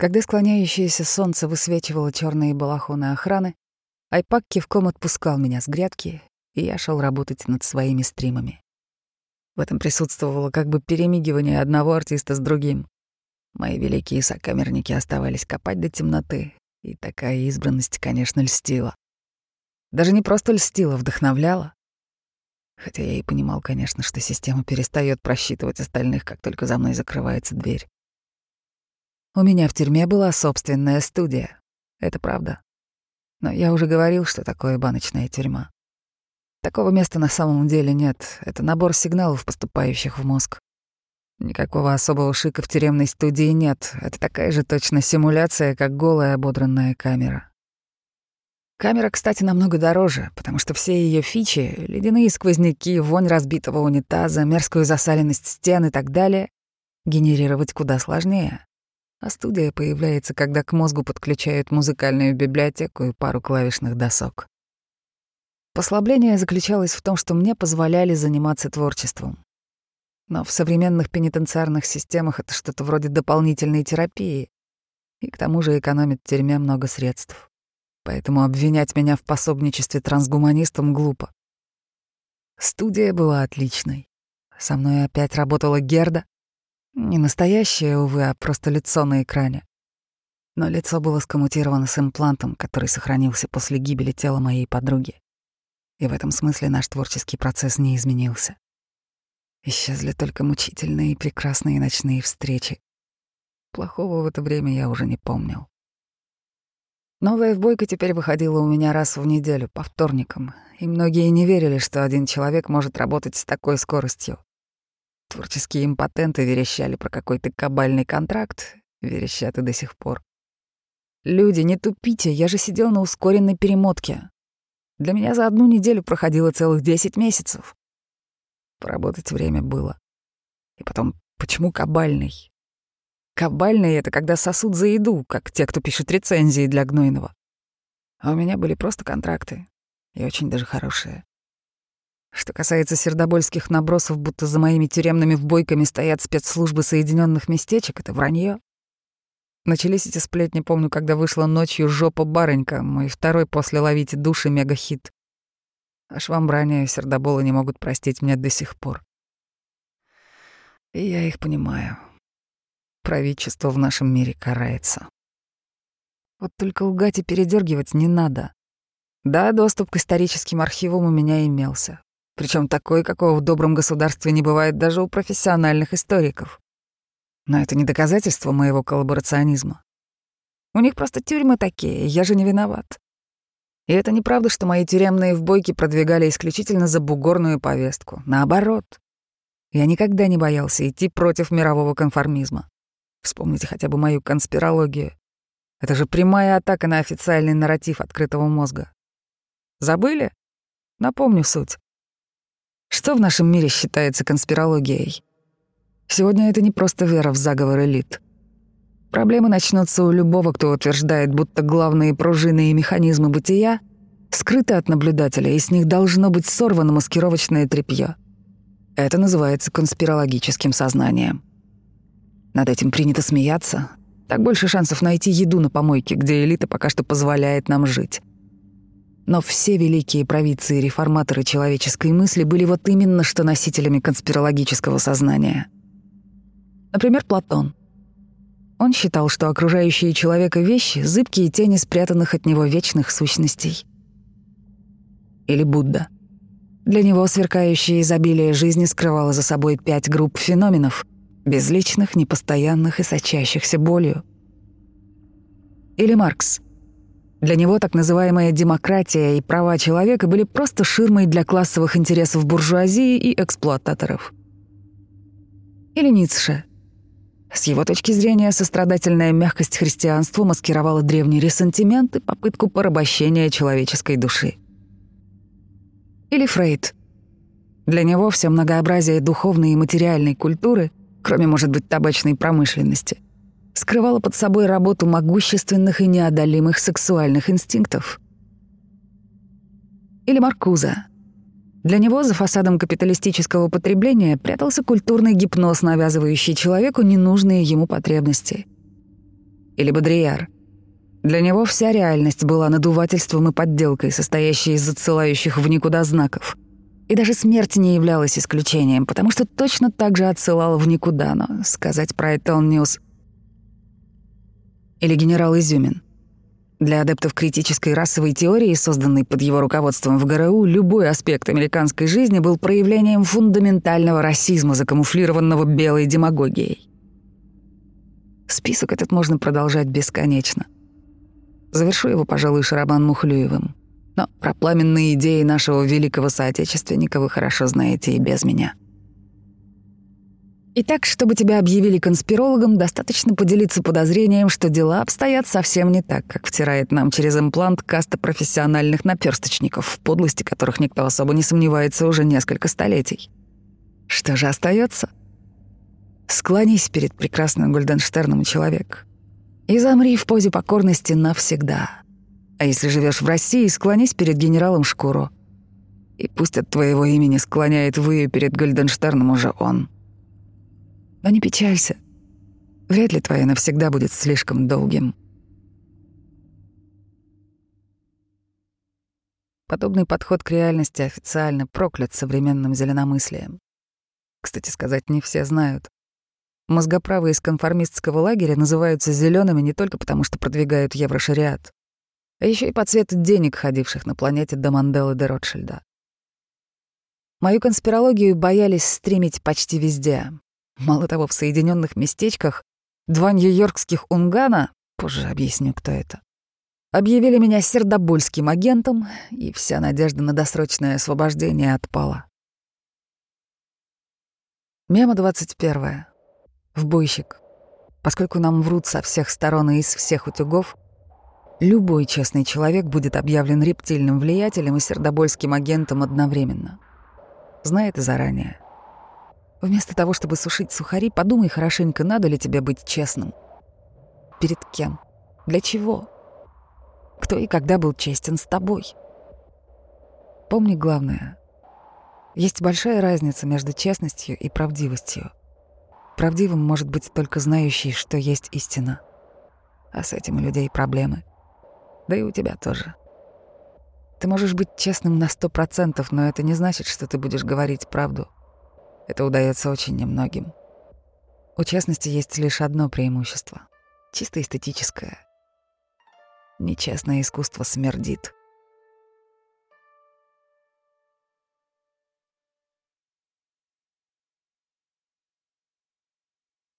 Когда склоняющееся солнце высвечивало черные балахоны охраны, Айпак кивком отпускал меня с грядки, и я шел работать над своими стримами. В этом присутствовало как бы перемигивание одного артиста с другим. Мои великие сокамерники оставались копать до темноты, и такая избранность, конечно, льстила. Даже не просто льстила, вдохновляла. Хотя я и понимал, конечно, что система перестает просчитывать остальных, как только за мной закрывается дверь. У меня в тюрьме была собственная студия. Это правда. Но я уже говорил, что такое баночная тюрьма. Такого места на самом деле нет. Это набор сигналов, поступающих в мозг. Никакого особого шика в тюремной студии нет. Это такая же точно симуляция, как голая ободранная камера. Камера, кстати, намного дороже, потому что все ее фичи — ледяные сквозняки, вонь разбитого унитаза, мерзкую засаленность стен и так далее — генерировать куда сложнее. А студия появляется, когда к мозгу подключают музыкальную библиотеку и пару клавишных досок. Послабление заключалось в том, что мне позволяли заниматься творчеством. Но в современных пенитенциарных системах это что-то вроде дополнительной терапии, и к тому же экономит тюрьме много средств. Поэтому обвинять меня в пособничестве трансгуманистам глупо. Студия была отличной. Со мной опять работала Герда, не настоящее, увы, а просто лицо на экране. Но лицо было скоммутировано с имплантом, который сохранился после гибели тела моей подруги. И в этом смысле наш творческий процесс не изменился. Исчезли только мучительные и прекрасные ночные встречи. Плохого в это время я уже не помнил. Новая вбойка теперь выходила у меня раз в неделю, по вторникам, и многие не верили, что один человек может работать с такой скоростью. Творческие импотенты верещали про какой-то кабальный контракт, верещат и до сих пор. «Люди, не тупите, я же сидел на ускоренной перемотке. Для меня за одну неделю проходило целых десять месяцев. Поработать время было. И потом, почему кабальный? Кабальный — это когда сосуд за еду, как те, кто пишет рецензии для Гнойного. А у меня были просто контракты, и очень даже хорошие. Что касается сердобольских набросов, будто за моими тюремными вбойками стоят спецслужбы Соединенных местечек, это вранье. Начались эти сплетни, помню, когда вышла ночью «Жопа барынька», мой второй после «Ловите души» мегахит. А швамбрания и сердоболы не могут простить мне до сих пор. И я их понимаю. Правительство в нашем мире карается. Вот только лгать и передергивать не надо. Да, доступ к историческим архивам у меня имелся. Причем такой, какого в добром государстве не бывает даже у профессиональных историков. Но это не доказательство моего коллаборационизма. У них просто тюрьмы такие, я же не виноват. И это неправда, что мои тюремные вбойки продвигали исключительно за бугорную повестку. Наоборот. Я никогда не боялся идти против мирового конформизма. Вспомните хотя бы мою конспирологию. Это же прямая атака на официальный нарратив открытого мозга. Забыли? Напомню суть. Что в нашем мире считается конспирологией? Сегодня это не просто вера в заговор элит. Проблемы начнутся у любого, кто утверждает, будто главные пружины и механизмы бытия скрыты от наблюдателя, и с них должно быть сорвано маскировочное тряпье. Это называется конспирологическим сознанием. Над этим принято смеяться. Так больше шансов найти еду на помойке, где элита пока что позволяет нам жить. Но все великие провидцы и реформаторы человеческой мысли были вот именно что носителями конспирологического сознания. Например, Платон. Он считал, что окружающие человека вещи — зыбкие тени спрятанных от него вечных сущностей. Или Будда. Для него сверкающее изобилие жизни скрывало за собой пять групп феноменов — безличных, непостоянных и сочащихся болью. Или Маркс — для него так называемая демократия и права человека были просто ширмой для классовых интересов буржуазии и эксплуататоров. Или Ницше. С его точки зрения, сострадательная мягкость христианства маскировала древний ресентимент и попытку порабощения человеческой души. Или Фрейд. Для него все многообразие духовной и материальной культуры, кроме, может быть, табачной промышленности — скрывала под собой работу могущественных и неодолимых сексуальных инстинктов. Или Маркуза. Для него за фасадом капиталистического потребления прятался культурный гипноз, навязывающий человеку ненужные ему потребности. или Бодрияр. Для него вся реальность была надувательством и подделкой, состоящей из отсылающих в никуда знаков. И даже смерть не являлась исключением, потому что точно так же отсылала в никуда, но сказать про это он не ус... Или генерал Изюмин. Для адептов критической расовой теории, созданной под его руководством в ГРУ, любой аспект американской жизни был проявлением фундаментального расизма, закамуфлированного белой демагогией. Список этот можно продолжать бесконечно. Завершу его, пожалуй, Шарабан Мухлюевым. Но про пламенные идеи нашего великого соотечественника вы хорошо знаете и без меня. Итак, чтобы тебя объявили конспирологом, достаточно поделиться подозрением, что дела обстоят совсем не так, как втирает нам через имплант каста профессиональных наперсточников, в подлости которых никто особо не сомневается уже несколько столетий. Что же остается? Склонись перед прекрасным Гульденштерном, человек, и замри в позе покорности навсегда. А если живешь в России, склонись перед генералом Шкуро. И пусть от твоего имени склоняет вы перед Гульденштерном уже он. Но не печалься. Вряд ли твое навсегда будет слишком долгим. Подобный подход к реальности официально проклят современным зеленомыслием. Кстати сказать, не все знают. Мозгоправы из конформистского лагеря называются зелеными не только потому, что продвигают еврошариат, а еще и по цвету денег, ходивших на планете до Манделы де Ротшильда. Мою конспирологию боялись стримить почти везде. Мало того, в Соединенных местечках два нью-йоркских унгана, позже объясню, кто это, объявили меня сердобольским агентом, и вся надежда на досрочное освобождение отпала. Мема 21 в бойщик. Поскольку нам врут со всех сторон и из всех утюгов, любой честный человек будет объявлен рептильным влиятелем и сердобольским агентом одновременно. Знай это заранее. Вместо того, чтобы сушить сухари, подумай хорошенько, надо ли тебе быть честным. Перед кем? Для чего? Кто и когда был честен с тобой? Помни главное. Есть большая разница между честностью и правдивостью. Правдивым может быть только знающий, что есть истина. А с этим у людей проблемы. Да и у тебя тоже. Ты можешь быть честным на сто процентов, но это не значит, что ты будешь говорить правду. Это удается очень немногим. У честности есть лишь одно преимущество — чисто эстетическое. Нечестное искусство смердит.